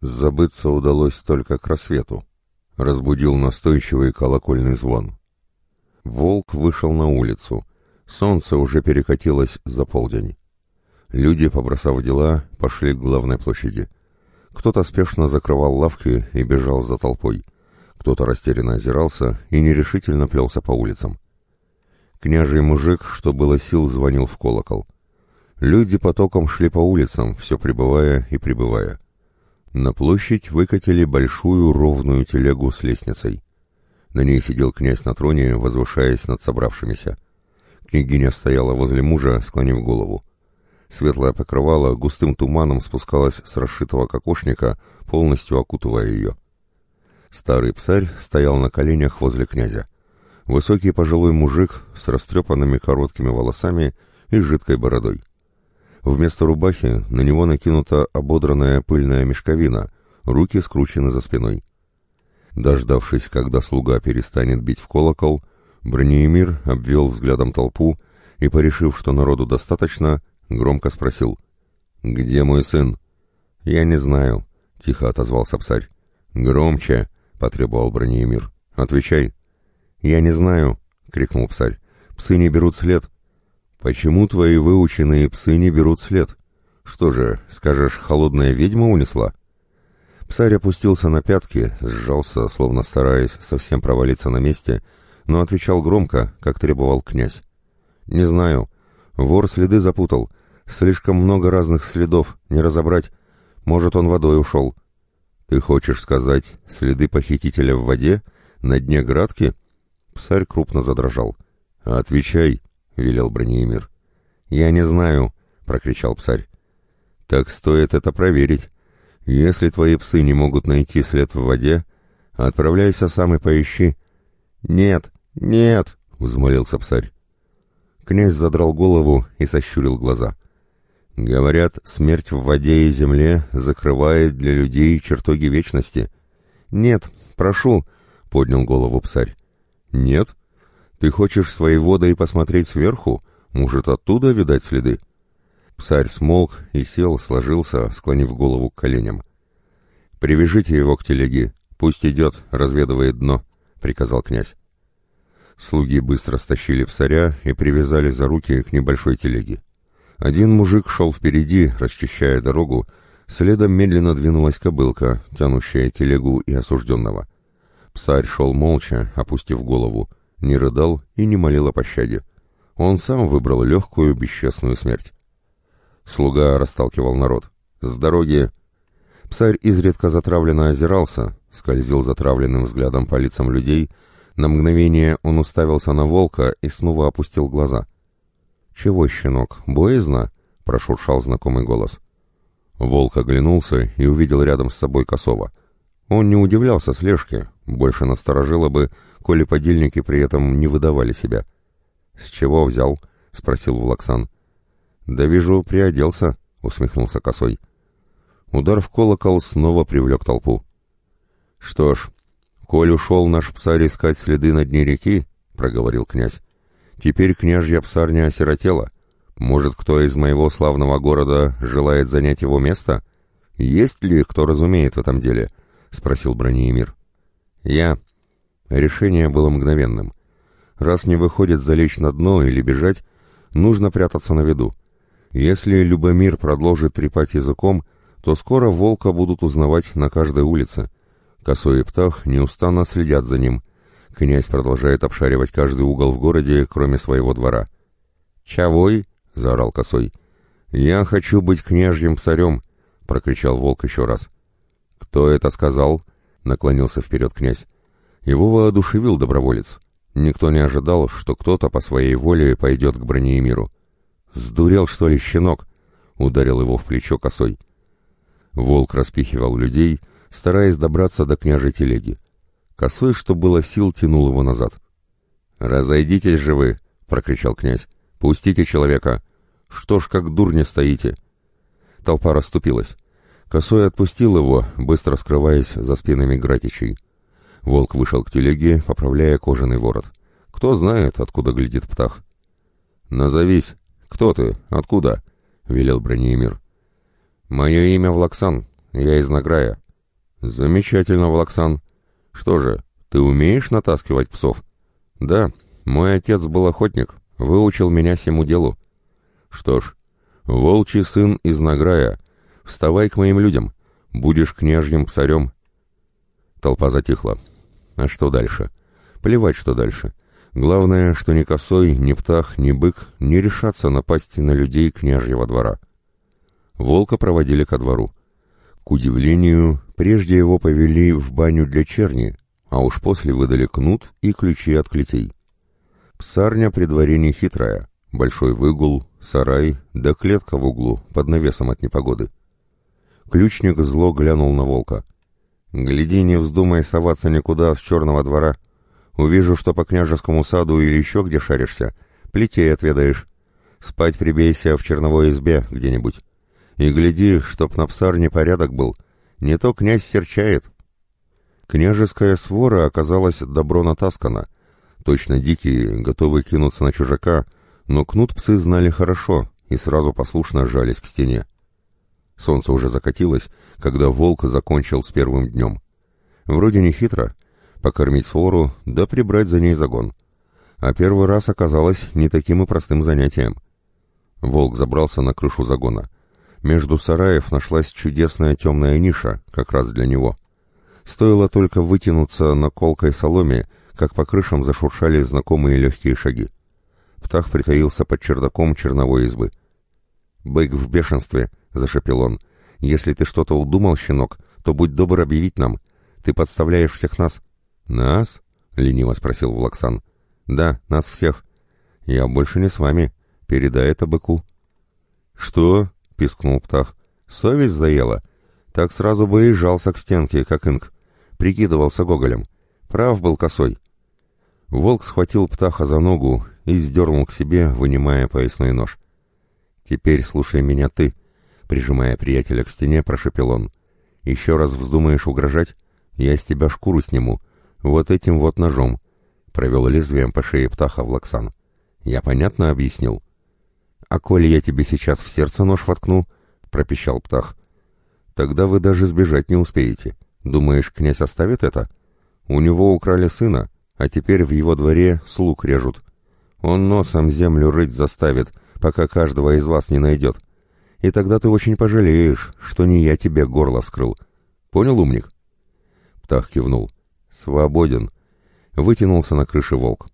Забыться удалось только к рассвету. Разбудил настойчивый колокольный звон. Волк вышел на улицу. Солнце уже перекатилось за полдень. Люди, побросав дела, пошли к главной площади. Кто-то спешно закрывал лавки и бежал за толпой. Кто-то растерянно озирался и нерешительно плелся по улицам. Княжий мужик, что было сил, звонил в колокол. Люди потоком шли по улицам, все прибывая и прибывая. На площадь выкатили большую ровную телегу с лестницей. На ней сидел князь на троне, возвышаясь над собравшимися. Княгиня стояла возле мужа, склонив голову. Светлое покрывало густым туманом спускалось с расшитого кокошника, полностью окутывая ее. Старый псарь стоял на коленях возле князя. Высокий пожилой мужик с растрепанными короткими волосами и жидкой бородой. Вместо рубахи на него накинута ободранная пыльная мешковина, руки скручены за спиной. Дождавшись, когда слуга перестанет бить в колокол, Бронеемир обвел взглядом толпу и, порешив, что народу достаточно, громко спросил «Где мой сын?» «Я не знаю», — тихо отозвался псарь. «Громче», — потребовал Бронеемир. «Отвечай». «Я не знаю», — крикнул псарь. «Псы не берут след». «Почему твои выученные псы не берут след? Что же, скажешь, холодная ведьма унесла?» Псарь опустился на пятки, сжался, словно стараясь совсем провалиться на месте, но отвечал громко, как требовал князь. «Не знаю. Вор следы запутал. Слишком много разных следов, не разобрать. Может, он водой ушел». «Ты хочешь сказать, следы похитителя в воде? На дне градки?» Псарь крупно задрожал. «Отвечай», — велел Бронеемир. «Я не знаю», — прокричал псарь. «Так стоит это проверить. Если твои псы не могут найти след в воде, отправляйся сам и поищи». «Нет, нет», — взмолился псарь. Князь задрал голову и сощурил глаза. «Говорят, смерть в воде и земле закрывает для людей чертоги вечности». «Нет, прошу», — поднял голову псарь. «Нет?» Ты хочешь своей водой посмотреть сверху? Может, оттуда видать следы?» Псарь смолк и сел, сложился, склонив голову к коленям. «Привяжите его к телеге, пусть идет, разведывает дно», — приказал князь. Слуги быстро стащили псаря и привязали за руки к небольшой телеге. Один мужик шел впереди, расчищая дорогу, следом медленно двинулась кобылка, тянущая телегу и осужденного. Псарь шел молча, опустив голову, не рыдал и не молил о пощаде. Он сам выбрал легкую, бесчестную смерть. Слуга расталкивал народ. «С дороги!» Псарь изредка затравленно озирался, скользил затравленным взглядом по лицам людей. На мгновение он уставился на волка и снова опустил глаза. «Чего, щенок, боязно?» — прошуршал знакомый голос. Волк оглянулся и увидел рядом с собой косого. Он не удивлялся слежке, больше насторожило бы, коли подельники при этом не выдавали себя. «С чего взял?» — спросил Влаксан. «Да вижу, приоделся», — усмехнулся косой. Удар в колокол снова привлек толпу. «Что ж, коль ушел наш псарь искать следы на дне реки», — проговорил князь, — «теперь княжья псарня осиротела. Может, кто из моего славного города желает занять его место? Есть ли кто разумеет в этом деле?» — спросил Бронеемир. «Я», Решение было мгновенным. Раз не выходит залечь на дно или бежать, нужно прятаться на виду. Если Любомир продолжит трепать языком, то скоро волка будут узнавать на каждой улице. Косой и Птах неустанно следят за ним. Князь продолжает обшаривать каждый угол в городе, кроме своего двора. «Чавой!» — заорал Косой. «Я хочу быть княжьим царем!» — прокричал волк еще раз. «Кто это сказал?» — наклонился вперед князь. Его воодушевил доброволец. Никто не ожидал, что кто-то по своей воле пойдет к Бронеемиру. «Сдурел, что ли, щенок?» — ударил его в плечо косой. Волк распихивал людей, стараясь добраться до княжей телеги. Косой, что было сил, тянул его назад. «Разойдитесь же вы!» — прокричал князь. «Пустите человека! Что ж, как дурни стоите!» Толпа расступилась. Косой отпустил его, быстро скрываясь за спинами Гратичей. Волк вышел к телеге, поправляя кожаный ворот. Кто знает, откуда глядит птах. «Назовись. Кто ты? Откуда?» — велел Бронеемир. «Мое имя Влаксан. Я из Награя. Замечательно, Влаксан. Что же, ты умеешь натаскивать псов? Да, мой отец был охотник, выучил меня всему делу. Что ж, волчий сын из Награя, вставай к моим людям, будешь княжьим псарем. Толпа затихла. А что дальше? Плевать, что дальше. Главное, что ни косой, ни птах, ни бык не решатся напасть на людей княжьего двора. Волка проводили ко двору. К удивлению, прежде его повели в баню для черни, а уж после выдали кнут и ключи от клетей. Псарня при дворе не хитрая, большой выгул, сарай, да клетка в углу, под навесом от непогоды. Ключник зло глянул на волка. «Гляди, не вздумай соваться никуда с черного двора. Увижу, что по княжескому саду или еще где шаришься, плетей отведаешь. Спать прибейся в черновой избе где-нибудь. И гляди, чтоб на псарне порядок был. Не то князь серчает». Княжеская свора оказалась добро натаскана — Точно дикие, готовые кинуться на чужака, но кнут псы знали хорошо и сразу послушно сжались к стене. Солнце уже закатилось, когда волк закончил с первым днем. Вроде не хитро, покормить свору, да прибрать за ней загон. А первый раз оказалось не таким и простым занятием. Волк забрался на крышу загона. Между сараев нашлась чудесная темная ниша, как раз для него. Стоило только вытянуться на колкой соломе, как по крышам зашуршали знакомые легкие шаги. Птах притаился под чердаком черновой избы. «Бык в бешенстве», — зашепел он. «Если ты что-то удумал, щенок, то будь добр объявить нам. Ты подставляешь всех нас». «Нас?» — лениво спросил Влаксан. «Да, нас всех. Я больше не с вами. Передай это быку». «Что?» — пискнул Птах. «Совесть заела. Так сразу бы и жался к стенке, как инк. Прикидывался гоголем. Прав был косой. Волк схватил птаха за ногу и сдернул к себе, вынимая поясной нож. «Теперь слушай меня ты», — прижимая приятеля к стене, прошепел он. «Еще раз вздумаешь угрожать, я с тебя шкуру сниму, вот этим вот ножом», — провел лезвием по шее птаха Влаксан. «Я понятно объяснил?» «А коли я тебе сейчас в сердце нож воткну?» — пропищал птах. «Тогда вы даже сбежать не успеете. Думаешь, князь оставит это? У него украли сына, а теперь в его дворе слуг режут. Он носом землю рыть заставит, пока каждого из вас не найдет. И тогда ты очень пожалеешь, что не я тебе горло вскрыл. Понял, умник?» Птах кивнул. «Свободен». Вытянулся на крыше волк.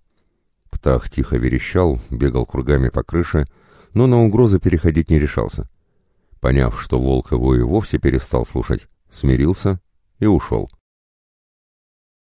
Птах тихо верещал, бегал кругами по крыше, но на угрозы переходить не решался. Поняв, что волк его и вовсе перестал слушать, смирился и ушел.